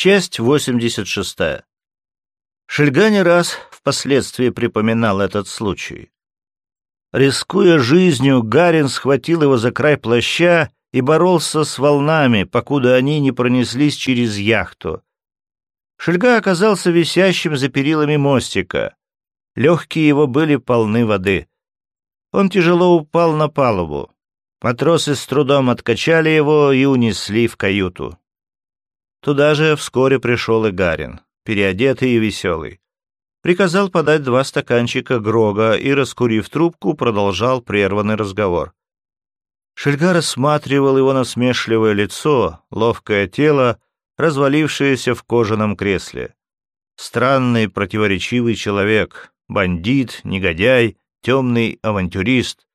Часть 86. Шельга не раз впоследствии припоминал этот случай. Рискуя жизнью, Гарин схватил его за край плаща и боролся с волнами, покуда они не пронеслись через яхту. Шельга оказался висящим за перилами мостика. Легкие его были полны воды. Он тяжело упал на палубу. Матросы с трудом откачали его и унесли в каюту. Туда же вскоре пришел и Гарин, переодетый и веселый. Приказал подать два стаканчика Грога и, раскурив трубку, продолжал прерванный разговор. Шельга рассматривал его насмешливое лицо, ловкое тело, развалившееся в кожаном кресле. Странный противоречивый человек, бандит, негодяй, темный авантюрист.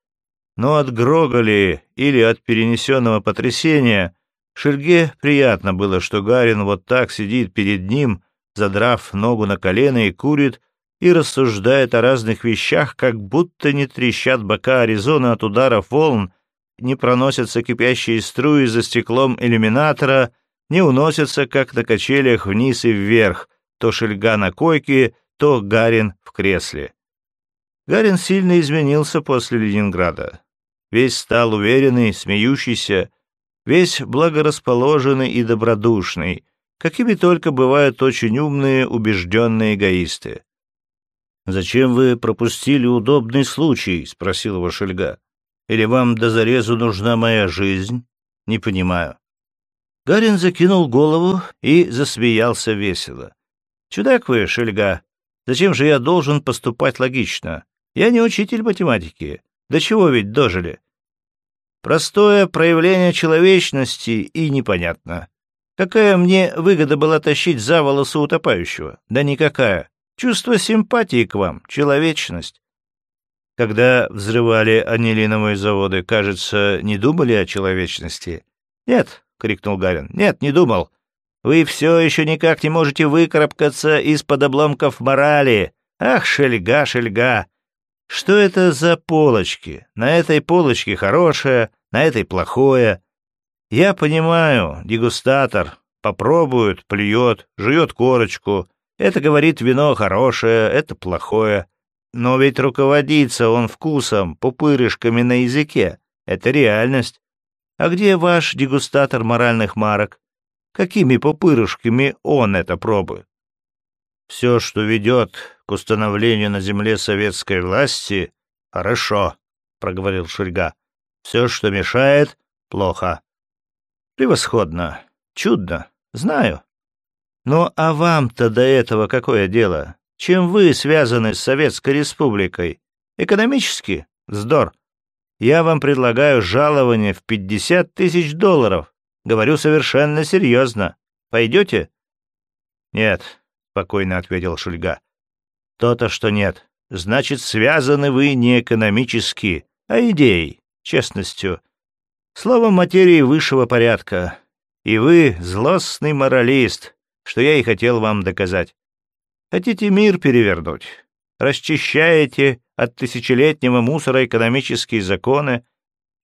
Но от Гроголи или от перенесенного потрясения Шельге приятно было, что Гарин вот так сидит перед ним, задрав ногу на колено и курит, и рассуждает о разных вещах, как будто не трещат бока Аризоны от ударов волн, не проносятся кипящие струи за стеклом иллюминатора, не уносятся, как на качелях, вниз и вверх, то Шельга на койке, то Гарин в кресле. Гарин сильно изменился после Ленинграда. Весь стал уверенный, смеющийся, весь благорасположенный и добродушный, какими только бывают очень умные, убежденные эгоисты. «Зачем вы пропустили удобный случай?» — спросил его Шельга. «Или вам до зарезу нужна моя жизнь? Не понимаю». Гарин закинул голову и засмеялся весело. «Чудак вы, Шельга. Зачем же я должен поступать логично? Я не учитель математики. До чего ведь дожили? Простое проявление человечности и непонятно. Какая мне выгода была тащить за волосы утопающего? Да никакая. Чувство симпатии к вам, человечность. Когда взрывали анилиновые заводы, кажется, не думали о человечности? Нет, — крикнул Гарин. Нет, не думал. Вы все еще никак не можете выкарабкаться из-под обломков морали. Ах, шельга, шельга! Что это за полочки? На этой полочке хорошее, на этой плохое. Я понимаю, дегустатор попробует, плюет, жует корочку. Это говорит вино хорошее, это плохое. Но ведь руководится он вкусом, пупырышками на языке. Это реальность. А где ваш дегустатор моральных марок? Какими пупырышками он это пробует? Все, что ведет к установлению на земле советской власти, хорошо, — проговорил Шульга. Все, что мешает, плохо. Превосходно, чудно, знаю. Ну а вам-то до этого какое дело? Чем вы связаны с Советской Республикой? Экономически? Вздор. Я вам предлагаю жалование в пятьдесят тысяч долларов. Говорю совершенно серьезно. Пойдете? Нет, спокойно ответил Шульга. То-то, что нет. Значит, связаны вы не экономически, а идеей, честностью. Словом, материи высшего порядка. И вы злостный моралист, что я и хотел вам доказать. Хотите мир перевернуть? Расчищаете от тысячелетнего мусора экономические законы,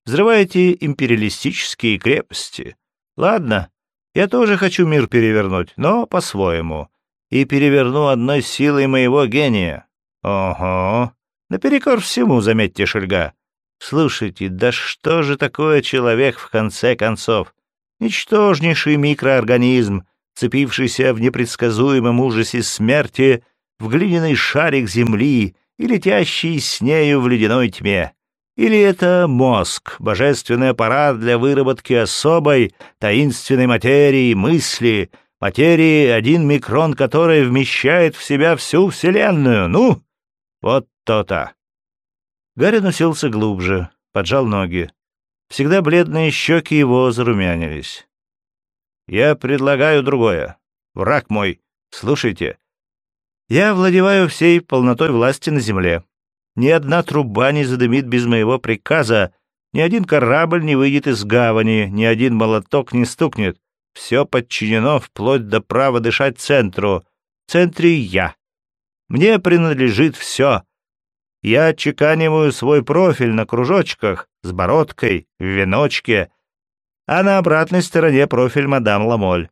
взрываете империалистические крепости. Ладно, я тоже хочу мир перевернуть, но по-своему и переверну одной силой моего гения. Ого! Наперекор всему, заметьте, Шельга. Слушайте, да что же такое человек в конце концов? Ничтожнейший микроорганизм, цепившийся в непредсказуемом ужасе смерти в глиняный шарик земли и летящий с нею в ледяной тьме. Или это мозг, божественный аппарат для выработки особой, таинственной материи, мысли — материи, один микрон которой вмещает в себя всю Вселенную. Ну, вот то-то. Гарри носился глубже, поджал ноги. Всегда бледные щеки его зарумянились. «Я предлагаю другое. Враг мой, слушайте. Я владеваю всей полнотой власти на земле. Ни одна труба не задымит без моего приказа, ни один корабль не выйдет из гавани, ни один молоток не стукнет. Все подчинено вплоть до права дышать центру. В центре я. Мне принадлежит все. Я чеканиваю свой профиль на кружочках, с бородкой, в веночке, а на обратной стороне профиль мадам Ламоль.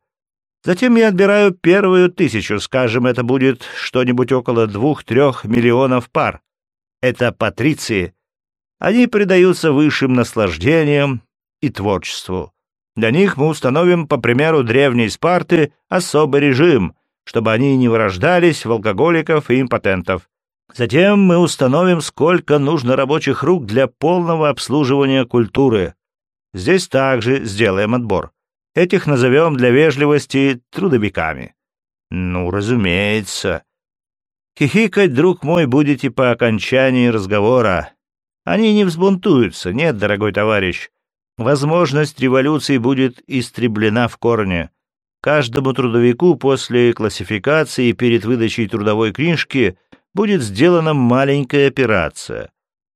Затем я отбираю первую тысячу, скажем, это будет что-нибудь около двух-трех миллионов пар. Это патриции. Они предаются высшим наслаждениям и творчеству. Для них мы установим, по примеру древней Спарты, особый режим, чтобы они не вырождались в алкоголиков и импотентов. Затем мы установим, сколько нужно рабочих рук для полного обслуживания культуры. Здесь также сделаем отбор. Этих назовем для вежливости трудовиками. Ну, разумеется. Хихикать, друг мой, будете по окончании разговора. Они не взбунтуются, нет, дорогой товарищ. Возможность революции будет истреблена в корне. Каждому трудовику после классификации перед выдачей трудовой книжки будет сделана маленькая операция.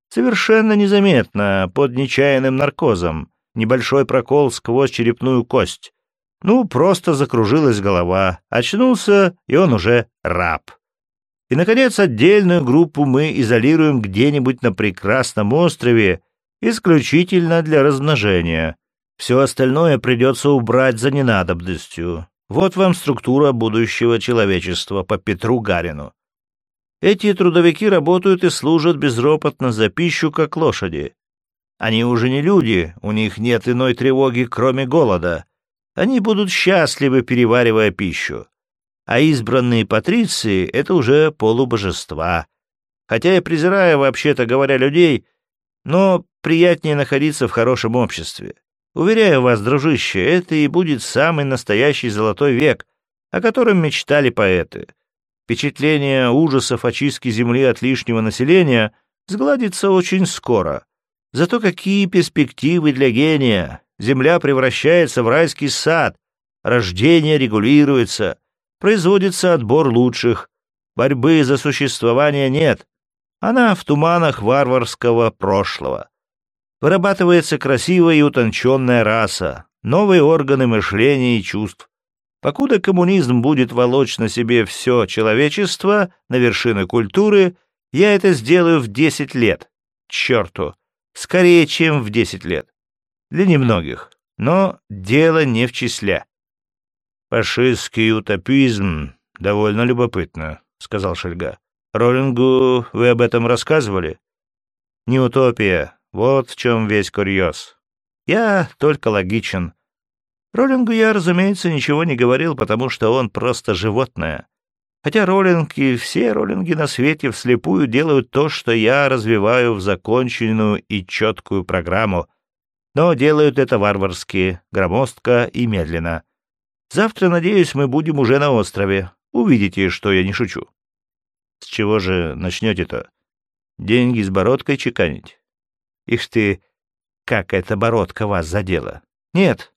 Совершенно незаметно, под нечаянным наркозом, небольшой прокол сквозь черепную кость. Ну, просто закружилась голова, очнулся, и он уже раб. И, наконец, отдельную группу мы изолируем где-нибудь на прекрасном острове, исключительно для размножения. Все остальное придется убрать за ненадобностью. Вот вам структура будущего человечества по Петру Гарину. Эти трудовики работают и служат безропотно за пищу, как лошади. Они уже не люди, у них нет иной тревоги, кроме голода. Они будут счастливы, переваривая пищу. А избранные патриции — это уже полубожества. Хотя я презираю, вообще-то говоря, людей, но приятнее находиться в хорошем обществе. Уверяю вас, дружище, это и будет самый настоящий золотой век, о котором мечтали поэты. Впечатление ужасов очистки земли от лишнего населения сгладится очень скоро. Зато какие перспективы для гения! Земля превращается в райский сад, рождение регулируется, производится отбор лучших, борьбы за существование нет, она в туманах варварского прошлого. Вырабатывается красивая и утонченная раса, новые органы мышления и чувств. Покуда коммунизм будет волочь на себе все человечество на вершины культуры, я это сделаю в десять лет. Черту! Скорее, чем в десять лет. Для немногих. Но дело не в числе. «Фашистский утопизм довольно любопытно», — сказал Шельга. «Роллингу вы об этом рассказывали?» «Не утопия. Вот в чем весь курьез. Я только логичен. Роллингу я, разумеется, ничего не говорил, потому что он просто животное. Хотя Роллинг и все Роллинги на свете вслепую делают то, что я развиваю в законченную и четкую программу, но делают это варварски, громоздко и медленно. Завтра, надеюсь, мы будем уже на острове. Увидите, что я не шучу. С чего же начнете-то? Деньги с бородкой чеканить? Ишь ты, как эта бородка вас задела. Нет,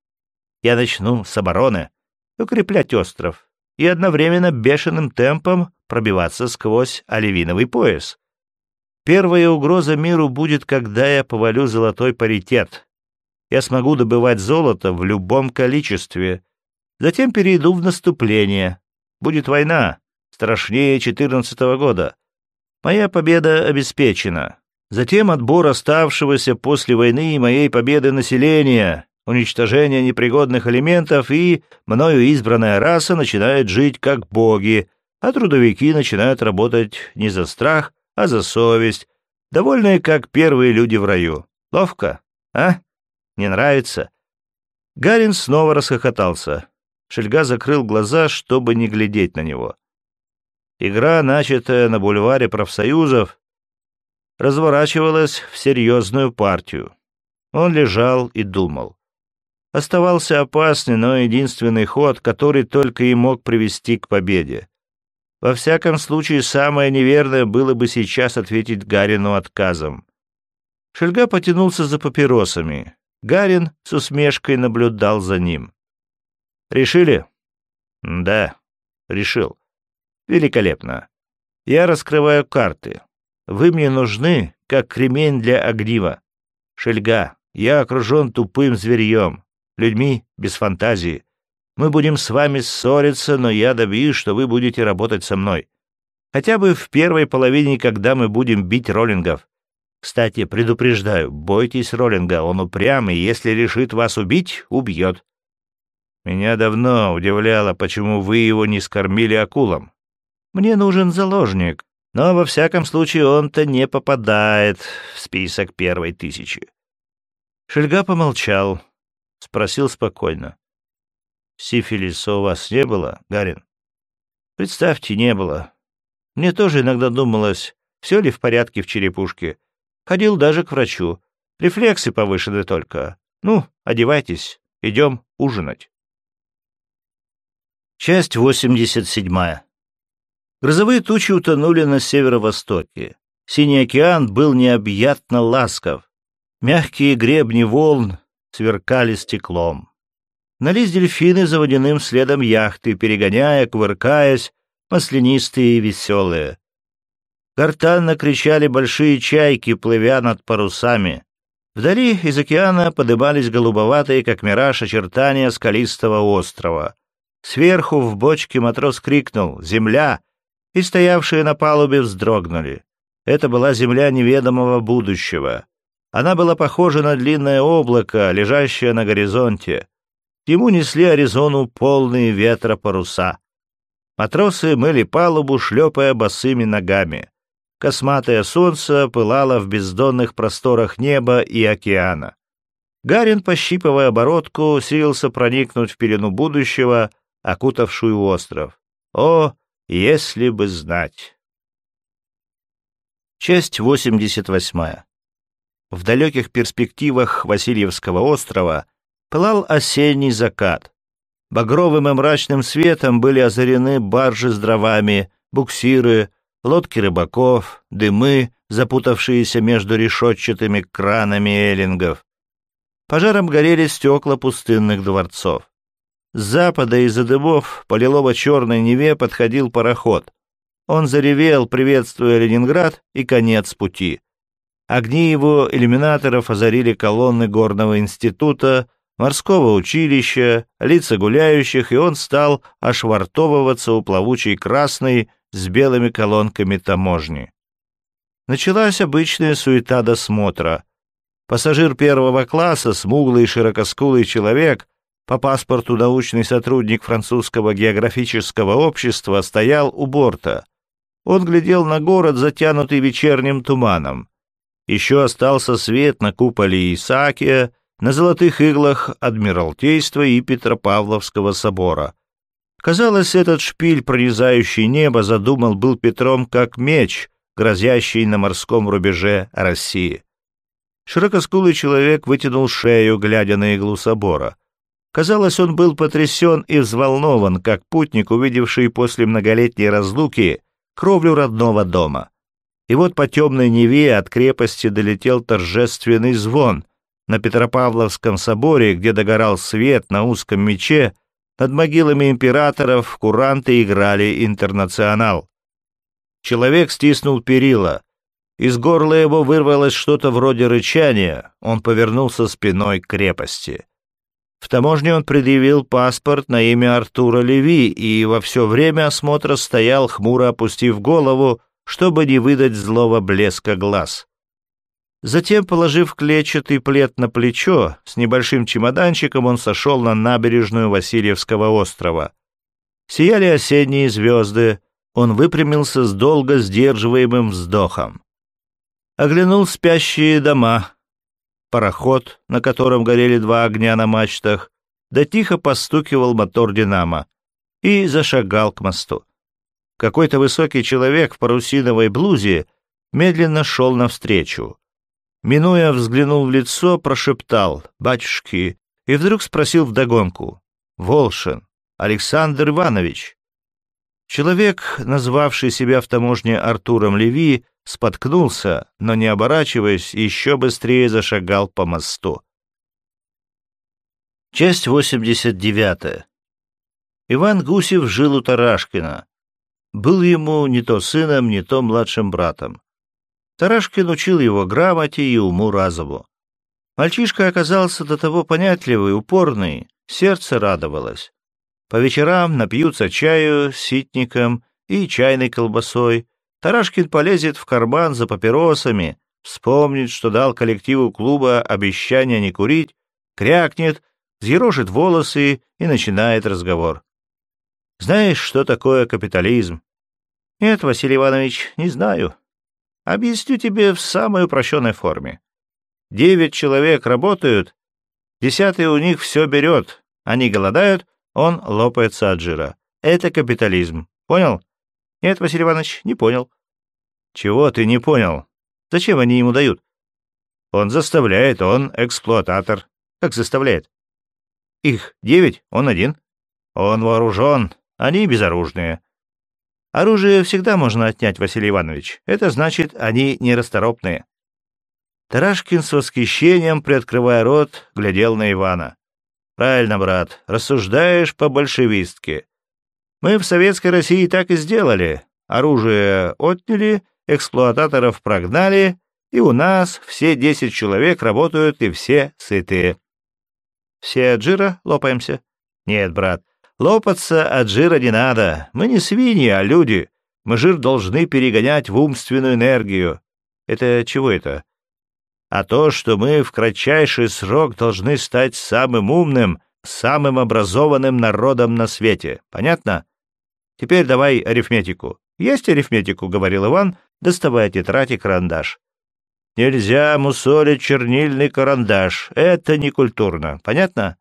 я начну с обороны, укреплять остров и одновременно бешеным темпом пробиваться сквозь оливиновый пояс. Первая угроза миру будет, когда я повалю золотой паритет. Я смогу добывать золото в любом количестве. Затем перейду в наступление. Будет война, страшнее четырнадцатого года. Моя победа обеспечена. Затем отбор оставшегося после войны моей победы населения, уничтожение непригодных элементов, и мною избранная раса начинает жить как боги, а трудовики начинают работать не за страх, а за совесть, довольные как первые люди в раю. Ловко, а? Не нравится?» Гарин снова расхохотался. Шельга закрыл глаза, чтобы не глядеть на него. Игра, начатая на бульваре профсоюзов, разворачивалась в серьезную партию. Он лежал и думал. Оставался опасный, но единственный ход, который только и мог привести к победе. Во всяком случае, самое неверное было бы сейчас ответить Гарину отказом. Шельга потянулся за папиросами. Гарин с усмешкой наблюдал за ним. «Решили?» «Да, решил. Великолепно. Я раскрываю карты. Вы мне нужны, как кремень для огнива. Шельга, я окружен тупым зверьем, людьми без фантазии. Мы будем с вами ссориться, но я добьюсь, что вы будете работать со мной. Хотя бы в первой половине, когда мы будем бить роллингов. Кстати, предупреждаю, бойтесь роллинга, он упрямый, если решит вас убить, убьет. Меня давно удивляло, почему вы его не скормили акулам. Мне нужен заложник, но во всяком случае он-то не попадает в список первой тысячи. Шельга помолчал, спросил спокойно. «Сифилиса у вас не было, Гарин?» «Представьте, не было. Мне тоже иногда думалось, все ли в порядке в черепушке. Ходил даже к врачу. Рефлексы повышены только. Ну, одевайтесь, идем ужинать». Часть 87. Грозовые тучи утонули на северо-востоке. Синий океан был необъятно ласков. Мягкие гребни волн сверкали стеклом. Нались дельфины за водяным следом яхты, перегоняя, кувыркаясь, маслянистые и веселые. Гортанно кричали большие чайки, плывя над парусами. Вдали из океана подымались голубоватые, как мираж, очертания скалистого острова. Сверху в бочке матрос крикнул «Земля!» И стоявшие на палубе вздрогнули. Это была земля неведомого будущего. Она была похожа на длинное облако, лежащее на горизонте. Ему несли Аризону полные ветра паруса. Матросы мыли палубу, шлепая босыми ногами. Косматое солнце пылало в бездонных просторах неба и океана. Гарин, пощипывая оборотку, силился проникнуть в пелену будущего, окутавшую остров. О, если бы знать! Часть 88. В далеких перспективах Васильевского острова пылал осенний закат. Багровым и мрачным светом были озарены баржи с дровами, буксиры, лодки рыбаков, дымы, запутавшиеся между решетчатыми кранами эллингов. Пожаром горели стекла пустынных дворцов. С запада из-за дымов по лилово-черной Неве подходил пароход. Он заревел, приветствуя Ленинград, и конец пути. Огни его иллюминаторов озарили колонны горного института, морского училища, лица гуляющих, и он стал ошвартовываться у плавучей красной с белыми колонками таможни. Началась обычная суета досмотра. Пассажир первого класса, смуглый широкоскулый человек, по паспорту научный сотрудник французского географического общества стоял у борта. Он глядел на город, затянутый вечерним туманом. Еще остался свет на куполе Исаакия, на золотых иглах Адмиралтейства и Петропавловского собора. Казалось, этот шпиль, пронизающий небо, задумал был Петром как меч, грозящий на морском рубеже России. Широкоскулый человек вытянул шею, глядя на иглу собора. Казалось, он был потрясен и взволнован, как путник, увидевший после многолетней разлуки кровлю родного дома. И вот по темной Неве от крепости долетел торжественный звон. На Петропавловском соборе, где догорал свет на узком мече, над могилами императоров куранты играли интернационал. Человек стиснул перила. Из горла его вырвалось что-то вроде рычания. Он повернулся спиной к крепости. В таможне он предъявил паспорт на имя Артура Леви и во все время осмотра стоял, хмуро опустив голову, чтобы не выдать злого блеска глаз. Затем, положив клетчатый плед на плечо, с небольшим чемоданчиком он сошел на набережную Васильевского острова. Сияли осенние звезды, он выпрямился с долго сдерживаемым вздохом. Оглянул спящие дома, пароход, на котором горели два огня на мачтах, да тихо постукивал мотор «Динамо» и зашагал к мосту. Какой-то высокий человек в парусиновой блузе медленно шел навстречу. Минуя, взглянул в лицо, прошептал «Батюшки» и вдруг спросил вдогонку «Волшин, Александр Иванович». Человек, назвавший себя в таможне Артуром Леви, споткнулся, но, не оборачиваясь, еще быстрее зашагал по мосту. Часть 89. Иван Гусев жил у Тарашкина. Был ему не то сыном, не то младшим братом. Тарашкин учил его грамоте и уму-разуму. Мальчишка оказался до того понятливый, упорный, сердце радовалось. По вечерам напьются чаю с ситником и чайной колбасой, Тарашкин полезет в карман за папиросами, вспомнит, что дал коллективу клуба обещание не курить, крякнет, взъерошит волосы и начинает разговор. «Знаешь, что такое капитализм?» «Нет, Василий Иванович, не знаю. Объясню тебе в самой упрощенной форме. Девять человек работают, десятый у них все берет, они голодают, он лопается от жира. Это капитализм. Понял? Нет, Василий Иванович, не понял. Чего ты не понял? Зачем они ему дают? Он заставляет, он эксплуататор. Как заставляет? Их девять, он один. Он вооружен, они безоружные. Оружие всегда можно отнять, Василий Иванович. Это значит, они нерасторопные. Тарашкин с восхищением, приоткрывая рот, глядел на Ивана. «Правильно, брат, рассуждаешь по-большевистски. Мы в Советской России так и сделали. Оружие отняли, эксплуататоров прогнали, и у нас все десять человек работают и все сытые». «Все от жира лопаемся?» «Нет, брат, Лопаться от жира не надо. Мы не свиньи, а люди. Мы жир должны перегонять в умственную энергию. Это чего это? А то, что мы в кратчайший срок должны стать самым умным, самым образованным народом на свете. Понятно? Теперь давай арифметику. Есть арифметику, говорил Иван, доставая тетрадь и карандаш. Нельзя мусолить чернильный карандаш. Это некультурно. Понятно?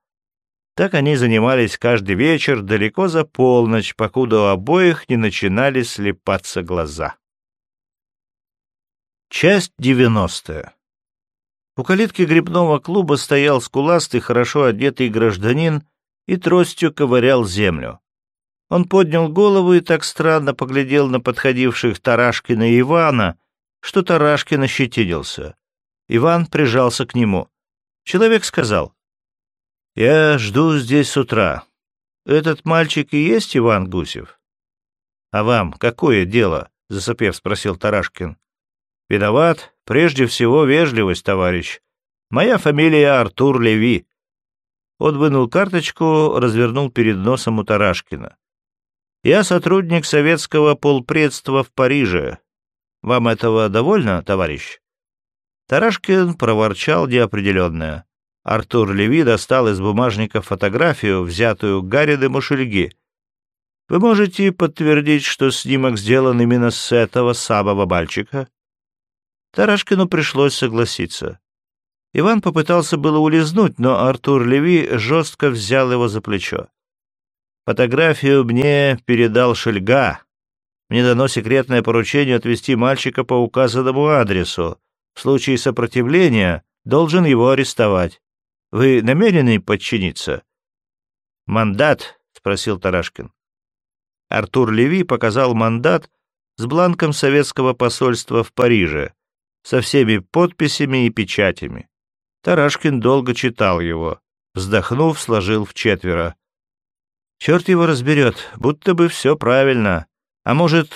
Так они занимались каждый вечер далеко за полночь, покуда у обоих не начинали слепаться глаза. Часть девяностая. У калитки грибного клуба стоял скуластый, хорошо одетый гражданин и тростью ковырял землю. Он поднял голову и так странно поглядел на подходивших Тарашкина и Ивана, что Тарашкин ощетинился. Иван прижался к нему. Человек сказал, я жду здесь с утра. Этот мальчик и есть Иван Гусев? А вам какое дело? Засопев спросил Тарашкин. Виноват. Прежде всего вежливость, товарищ. Моя фамилия Артур Леви. Он вынул карточку, развернул перед носом у Тарашкина. Я сотрудник советского полпредства в Париже. Вам этого довольно, товарищ? Тарашкин проворчал неопределенное. Артур Леви достал из бумажника фотографию, взятую Гарри де Мушельги. «Вы можете подтвердить, что снимок сделан именно с этого самого мальчика?» Тарашкину пришлось согласиться. Иван попытался было улизнуть, но Артур Леви жестко взял его за плечо. «Фотографию мне передал Шельга. Мне дано секретное поручение отвезти мальчика по указанному адресу. В случае сопротивления должен его арестовать. Вы намерены подчиниться? Мандат? спросил Тарашкин. Артур Леви показал мандат с бланком советского посольства в Париже, со всеми подписями и печатями. Тарашкин долго читал его, вздохнув, сложил в четверо. Черт его разберет, будто бы все правильно. А может,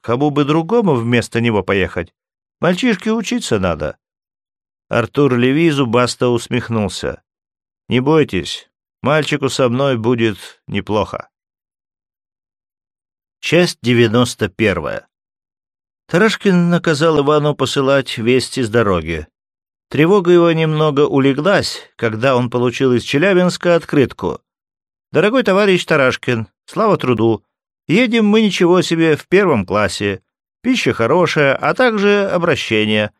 кому бы другому вместо него поехать? Мальчишке учиться надо. Артур Леви зубасто усмехнулся. «Не бойтесь, мальчику со мной будет неплохо». Часть девяносто первая. Тарашкин наказал Ивану посылать вести с дороги. Тревога его немного улеглась, когда он получил из Челябинска открытку. «Дорогой товарищ Тарашкин, слава труду. Едем мы ничего себе в первом классе. Пища хорошая, а также обращение.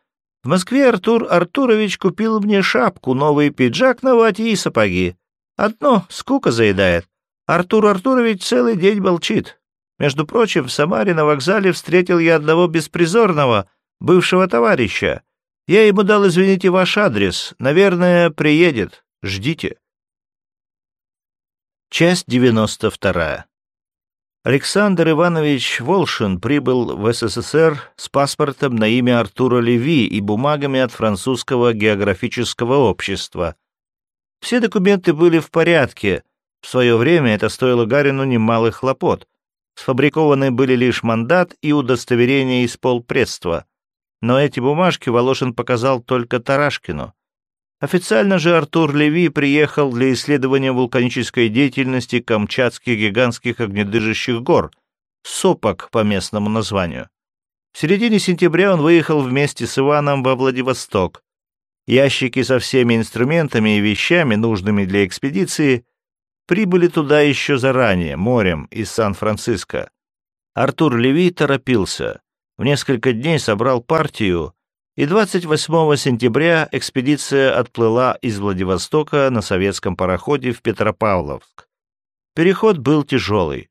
В Москве Артур Артурович купил мне шапку, новый пиджак на вате и сапоги. Одно скука заедает. Артур Артурович целый день молчит. Между прочим, в Самаре на вокзале встретил я одного беспризорного, бывшего товарища. Я ему дал, извините, ваш адрес. Наверное, приедет. Ждите. Часть девяносто вторая. Александр Иванович Волшин прибыл в СССР с паспортом на имя Артура Леви и бумагами от французского географического общества. Все документы были в порядке. В свое время это стоило Гарину немалых хлопот. Сфабрикованы были лишь мандат и удостоверение из полпредства. Но эти бумажки Волошин показал только Тарашкину. Официально же Артур Леви приехал для исследования вулканической деятельности Камчатских гигантских огнедышащих гор, сопок по местному названию. В середине сентября он выехал вместе с Иваном во Владивосток. ящики со всеми инструментами и вещами, нужными для экспедиции, прибыли туда еще заранее, морем из Сан-Франциско. Артур Леви торопился. В несколько дней собрал партию, и 28 сентября экспедиция отплыла из Владивостока на советском пароходе в Петропавловск. Переход был тяжелый.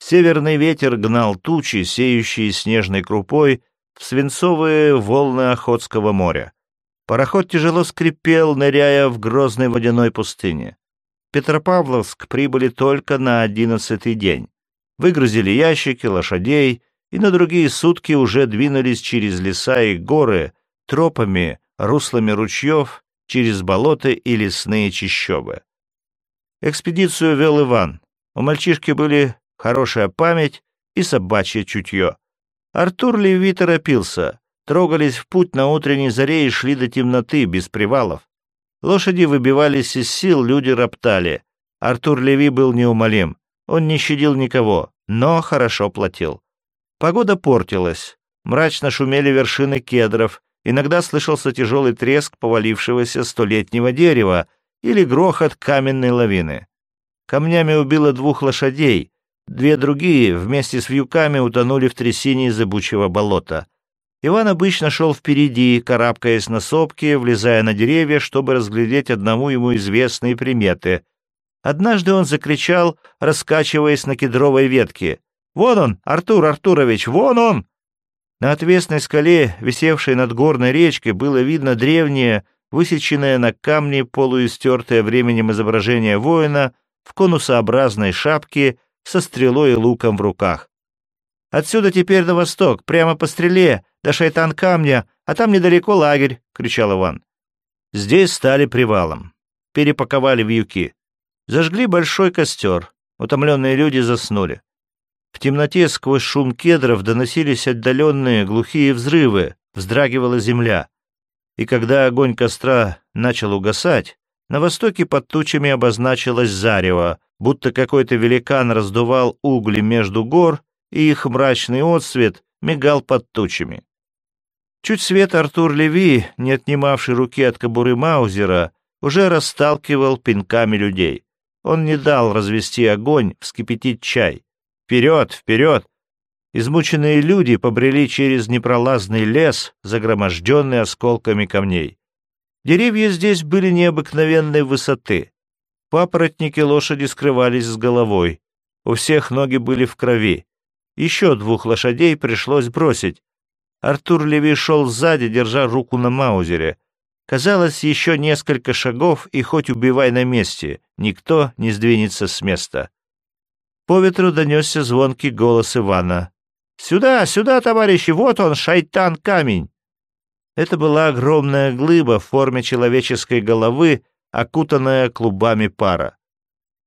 Северный ветер гнал тучи, сеющие снежной крупой, в свинцовые волны Охотского моря. Пароход тяжело скрипел, ныряя в грозной водяной пустыне. Петропавловск прибыли только на одиннадцатый день. Выгрузили ящики, лошадей, и на другие сутки уже двинулись через леса и горы, тропами, руслами ручьев, через болота и лесные чащобы. Экспедицию вел Иван. У мальчишки были хорошая память и собачье чутье. Артур Леви торопился. Трогались в путь на утренней заре и шли до темноты, без привалов. Лошади выбивались из сил, люди роптали. Артур Леви был неумолим. Он не щадил никого, но хорошо платил. Погода портилась. Мрачно шумели вершины кедров. Иногда слышался тяжелый треск повалившегося столетнего дерева или грохот каменной лавины. Камнями убило двух лошадей, Две другие вместе с вьюками утонули в трясине зыбучего болота. Иван обычно шел впереди, карабкаясь на сопки, влезая на деревья, чтобы разглядеть одному ему известные приметы. Однажды он закричал, раскачиваясь на кедровой ветке. «Вон он, Артур Артурович, вон он!» На отвесной скале, висевшей над горной речкой, было видно древнее, высеченное на камне полуистертое временем изображение воина в конусообразной шапке со стрелой и луком в руках. «Отсюда теперь на восток, прямо по стреле, до шайтан камня, а там недалеко лагерь», — кричал Иван. Здесь стали привалом. Перепаковали вьюки. Зажгли большой костер. Утомленные люди заснули. В темноте сквозь шум кедров доносились отдаленные глухие взрывы, вздрагивала земля. И когда огонь костра начал угасать, на востоке под тучами обозначилось зарево, будто какой-то великан раздувал угли между гор, и их мрачный отсвет мигал под тучами. Чуть свет Артур Леви, не отнимавший руки от кобуры Маузера, уже расталкивал пинками людей. Он не дал развести огонь, вскипятить чай. Вперед, вперед! Измученные люди побрели через непролазный лес, загроможденный осколками камней. Деревья здесь были необыкновенной высоты. Папоротники лошади скрывались с головой. У всех ноги были в крови. Еще двух лошадей пришлось бросить. Артур Леви шел сзади, держа руку на маузере. Казалось, еще несколько шагов, и хоть убивай на месте, никто не сдвинется с места. По ветру донесся звонкий голос Ивана. «Сюда, сюда, товарищи, вот он, шайтан-камень!» Это была огромная глыба в форме человеческой головы, окутанная клубами пара.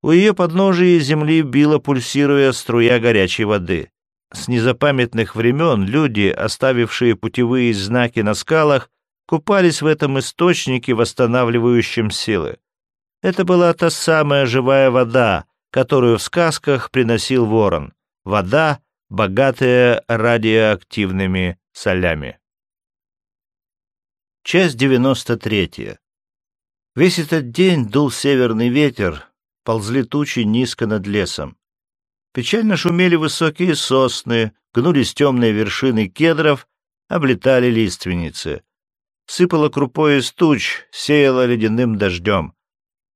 У ее подножия земли била, пульсируя струя горячей воды. С незапамятных времен люди, оставившие путевые знаки на скалах, купались в этом источнике, восстанавливающем силы. Это была та самая живая вода, которую в сказках приносил ворон. Вода, богатая радиоактивными солями. Часть 93. Весь этот день дул северный ветер, ползли тучи низко над лесом. Печально шумели высокие сосны, гнулись темные вершины кедров, облетали лиственницы. Сыпало крупой из туч, сеяло ледяным дождем.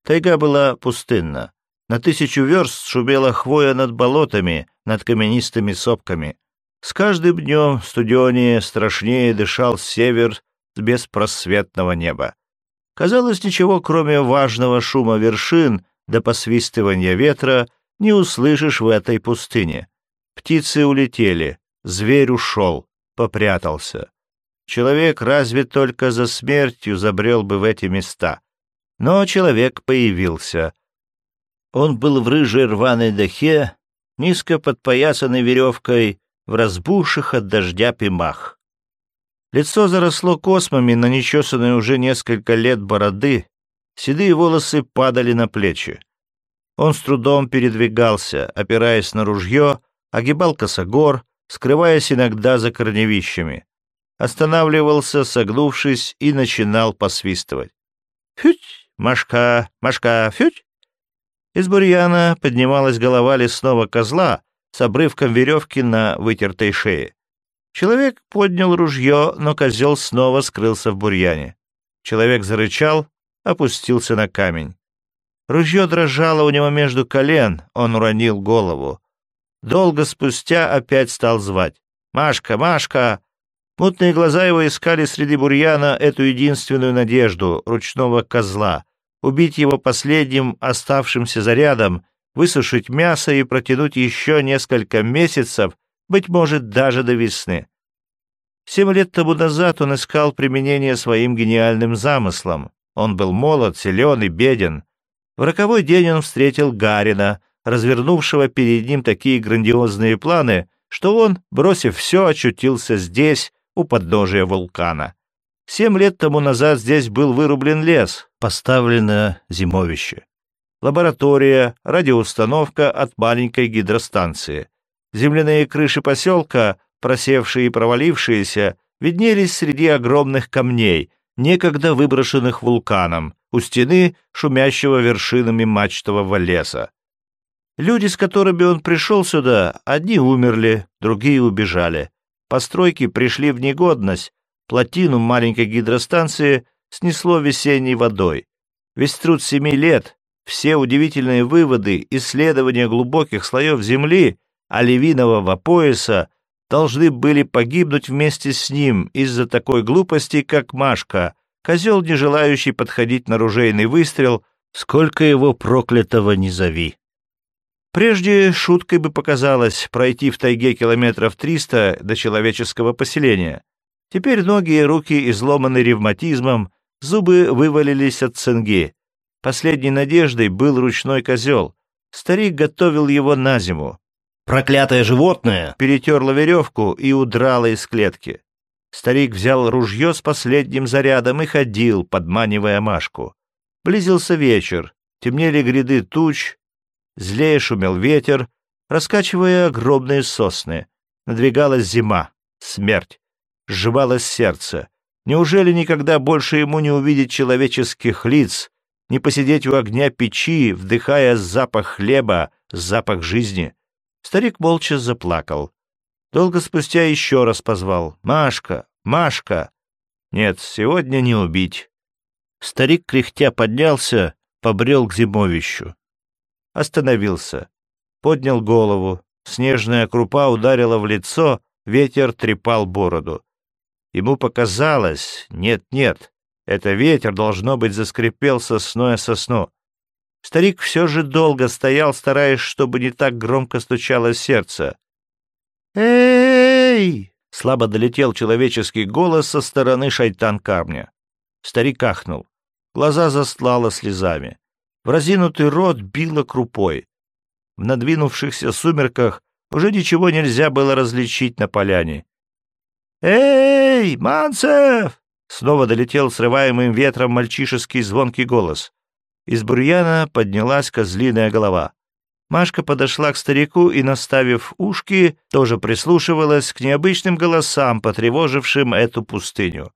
Тайга была пустынна. На тысячу верст шумела хвоя над болотами, над каменистыми сопками. С каждым днем студенее, страшнее дышал север с беспросветного неба. Казалось, ничего, кроме важного шума вершин до посвистывания ветра, не услышишь в этой пустыне. Птицы улетели, зверь ушел, попрятался. Человек разве только за смертью забрел бы в эти места. Но человек появился. Он был в рыжей рваной дахе, низко подпоясанной веревкой, в разбухших от дождя пимах. Лицо заросло космами на нечесанной уже несколько лет бороды, седые волосы падали на плечи. Он с трудом передвигался, опираясь на ружье, огибал косогор, скрываясь иногда за корневищами. останавливался, согнувшись, и начинал посвистывать. «Фють! Машка! Машка! Фють!» Из бурьяна поднималась голова лесного козла с обрывком веревки на вытертой шее. Человек поднял ружье, но козел снова скрылся в бурьяне. Человек зарычал, опустился на камень. Ружье дрожало у него между колен, он уронил голову. Долго спустя опять стал звать. «Машка! Машка!» Мутные глаза его искали среди бурьяна эту единственную надежду — ручного козла. Убить его последним оставшимся зарядом, высушить мясо и протянуть еще несколько месяцев, быть может, даже до весны. Семь лет тому назад он искал применение своим гениальным замыслам. Он был молод, силен и беден. В роковой день он встретил Гарина, развернувшего перед ним такие грандиозные планы, что он, бросив все, очутился здесь, у подножия вулкана. Семь лет тому назад здесь был вырублен лес, поставлено зимовище. Лаборатория, радиоустановка от маленькой гидростанции. Земляные крыши поселка, просевшие и провалившиеся, виднелись среди огромных камней, некогда выброшенных вулканом, у стены, шумящего вершинами мачтового леса. Люди, с которыми он пришел сюда, одни умерли, другие убежали. Постройки пришли в негодность, плотину маленькой гидростанции снесло весенней водой. Весь труд семи лет, все удивительные выводы, исследования глубоких слоев земли, оливинового пояса должны были погибнуть вместе с ним из-за такой глупости, как Машка, козел, не желающий подходить на ружейный выстрел, сколько его проклятого не зови. Прежде шуткой бы показалось пройти в тайге километров триста до человеческого поселения. Теперь ноги и руки изломаны ревматизмом, зубы вывалились от цинги. Последней надеждой был ручной козел. Старик готовил его на зиму. Проклятое животное перетерло веревку и удрало из клетки. Старик взял ружье с последним зарядом и ходил, подманивая Машку. Близился вечер, темнели гряды туч, злее шумел ветер, раскачивая огромные сосны. Надвигалась зима, смерть. Сживалось сердце. Неужели никогда больше ему не увидеть человеческих лиц, не посидеть у огня печи, вдыхая запах хлеба, запах жизни? Старик молча заплакал. Долго спустя еще раз позвал. «Машка! Машка!» «Нет, сегодня не убить». Старик, кряхтя, поднялся, побрел к зимовищу. Остановился. Поднял голову. Снежная крупа ударила в лицо, ветер трепал бороду. Ему показалось, нет-нет, это ветер, должно быть, заскрипел сосной о сосну. Старик все же долго стоял, стараясь, чтобы не так громко стучало сердце. «Эй!» — слабо долетел человеческий голос со стороны шайтан-камня. Старик ахнул. Глаза застлало слезами. В разинутый рот било крупой. В надвинувшихся сумерках уже ничего нельзя было различить на поляне. «Эй, Манцев!» — снова долетел срываемым ветром мальчишеский звонкий голос. Из бурьяна поднялась козлиная голова. Машка подошла к старику и, наставив ушки, тоже прислушивалась к необычным голосам, потревожившим эту пустыню.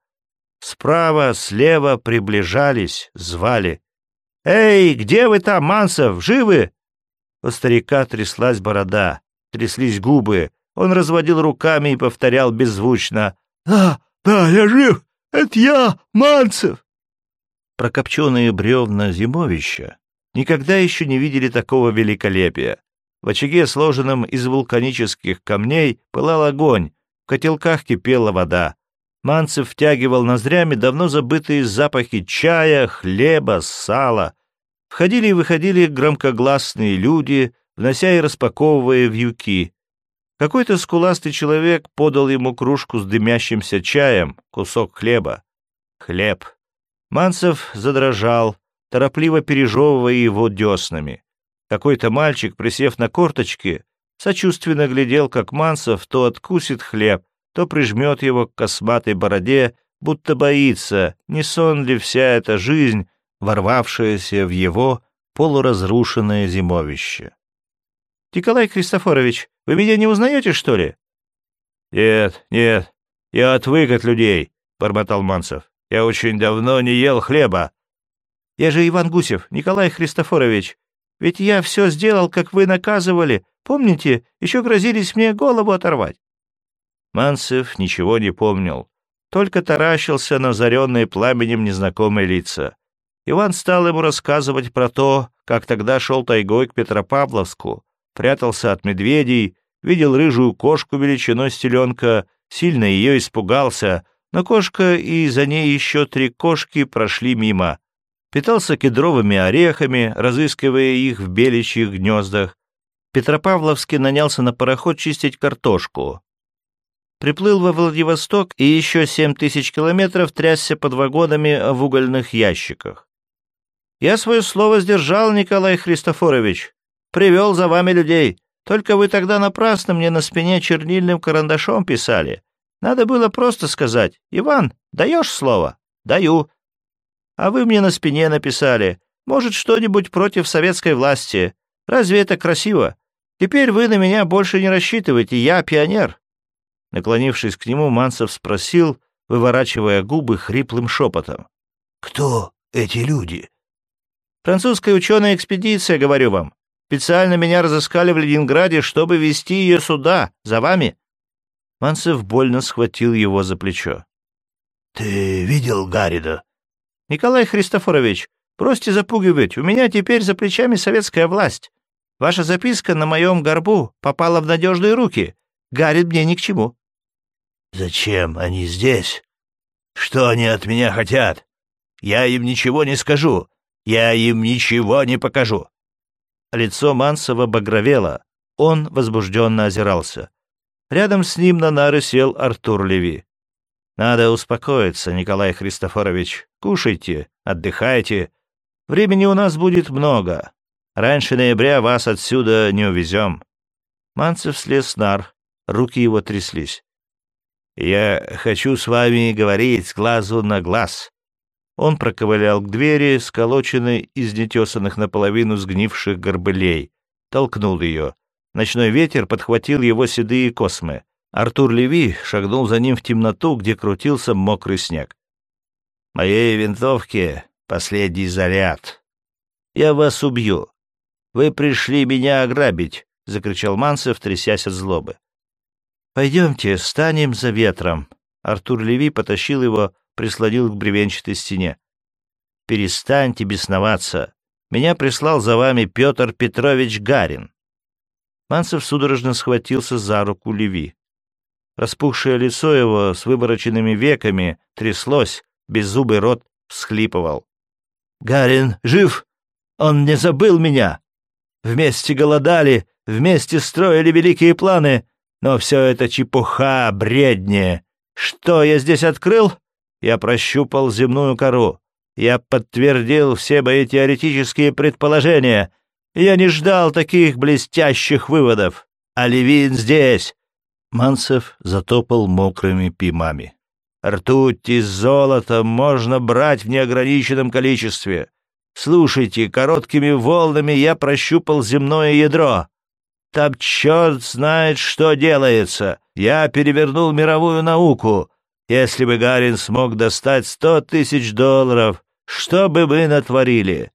Справа, слева приближались, звали. «Эй, где вы там, Мансов, живы?» У старика тряслась борода, тряслись губы. Он разводил руками и повторял беззвучно. «Да, да, я жив! Это я, Манцев!» прокопченные бревна зимовища никогда еще не видели такого великолепия. В очаге, сложенном из вулканических камней, пылал огонь, в котелках кипела вода. Манцев втягивал ноздрями давно забытые запахи чая, хлеба, сала. Входили и выходили громкогласные люди, внося и распаковывая вьюки. Какой-то скуластый человек подал ему кружку с дымящимся чаем, кусок хлеба. Хлеб. Манцев задрожал, торопливо пережевывая его деснами. Какой-то мальчик, присев на корточки, сочувственно глядел, как Манцев то откусит хлеб, то прижмет его к косматой бороде, будто боится, не сон ли вся эта жизнь, ворвавшаяся в его полуразрушенное зимовище. — Николай Христофорович, вы меня не узнаете, что ли? — Нет, нет, Я отвык от людей, — бормотал Манцев. Я очень давно не ел хлеба. Я же Иван Гусев, Николай Христофорович. Ведь я все сделал, как вы наказывали. Помните, еще грозились мне голову оторвать. Манцев ничего не помнил, только таращился на заренные пламенем незнакомые лица. Иван стал ему рассказывать про то, как тогда шел тайгой к Петропавловску, прятался от медведей, видел рыжую кошку величиной стеленка, сильно ее испугался, но кошка и за ней еще три кошки прошли мимо. Питался кедровыми орехами, разыскивая их в беличьих гнездах. Петропавловский нанялся на пароход чистить картошку. Приплыл во Владивосток и еще семь тысяч километров трясся под вагонами в угольных ящиках. «Я свое слово сдержал, Николай Христофорович. Привел за вами людей. Только вы тогда напрасно мне на спине чернильным карандашом писали. Надо было просто сказать, «Иван, даешь слово?» «Даю». А вы мне на спине написали, «Может, что-нибудь против советской власти?» Разве это красиво? Теперь вы на меня больше не рассчитываете, я пионер». Наклонившись к нему, Манцев спросил, выворачивая губы хриплым шепотом. «Кто эти люди?» «Французская ученая экспедиция, говорю вам. Специально меня разыскали в Ленинграде, чтобы вести ее сюда, за вами. Манцев больно схватил его за плечо. «Ты видел Гаррида?» «Николай Христофорович, бросьте запугивать, у меня теперь за плечами советская власть. Ваша записка на моем горбу попала в надежные руки. Гаррид мне ни к чему». «Зачем они здесь? Что они от меня хотят? Я им ничего не скажу. Я им ничего не покажу». Лицо Мансова багровело. Он возбужденно озирался. Рядом с ним на нары сел Артур Леви. «Надо успокоиться, Николай Христофорович. Кушайте, отдыхайте. Времени у нас будет много. Раньше ноября вас отсюда не увезем». Манцев слез с нар, руки его тряслись. «Я хочу с вами говорить с глазу на глаз». Он проковылял к двери, сколоченной из нетесанных наполовину сгнивших горбылей, толкнул ее. Ночной ветер подхватил его седые космы. Артур Леви шагнул за ним в темноту, где крутился мокрый снег. «Моей винтовке последний заряд. Я вас убью. Вы пришли меня ограбить», — закричал Манцев, трясясь от злобы. «Пойдемте, станем за ветром». Артур Леви потащил его, прислонил к бревенчатой стене. «Перестаньте бесноваться. Меня прислал за вами Петр Петрович Гарин. Манцев судорожно схватился за руку Леви. Распухшее лицо его с вывороченными веками тряслось, беззубый рот всхлипывал. «Гарин жив! Он не забыл меня! Вместе голодали, вместе строили великие планы, но все это чепуха, бредни. Что я здесь открыл? Я прощупал земную кору. Я подтвердил все мои теоретические предположения. Я не ждал таких блестящих выводов. А Левин здесь!» Манцев затопал мокрыми пимами. «Ртуть и золото можно брать в неограниченном количестве. Слушайте, короткими волнами я прощупал земное ядро. Там черт знает, что делается. Я перевернул мировую науку. Если бы Гарин смог достать сто тысяч долларов, что бы вы натворили?»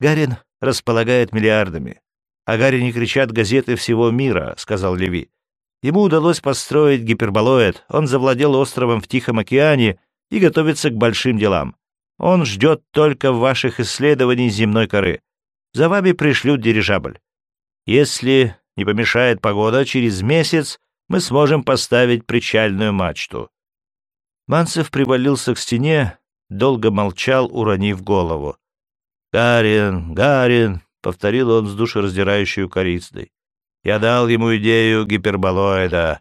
Гарин располагает миллиардами. О Гарри кричат газеты всего мира, сказал Леви. Ему удалось построить гиперболоид, он завладел островом в Тихом океане и готовится к большим делам. Он ждет только ваших исследований земной коры. За вами пришлют дирижабль. Если не помешает погода, через месяц мы сможем поставить причальную мачту. Манцев привалился к стене, долго молчал, уронив голову. «Гарин, Гарин», — повторил он с душераздирающей укорицей. «Я дал ему идею гиперболоида.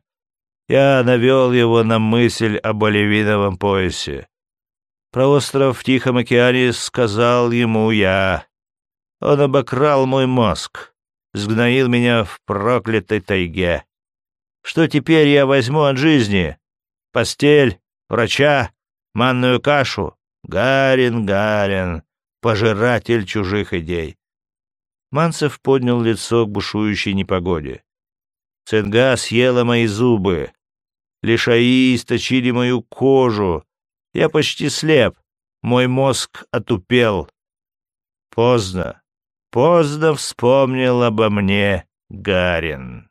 Я навел его на мысль о болевиновом поясе. Про остров в Тихом океане сказал ему я. Он обокрал мой мозг, сгноил меня в проклятой тайге. Что теперь я возьму от жизни? Постель, врача, манную кашу? Гарин, Гарин, пожиратель чужих идей. Манцев поднял лицо к бушующей непогоде. Цинга съела мои зубы. Лишаи источили мою кожу. Я почти слеп. Мой мозг отупел. Поздно, поздно вспомнил обо мне Гарин.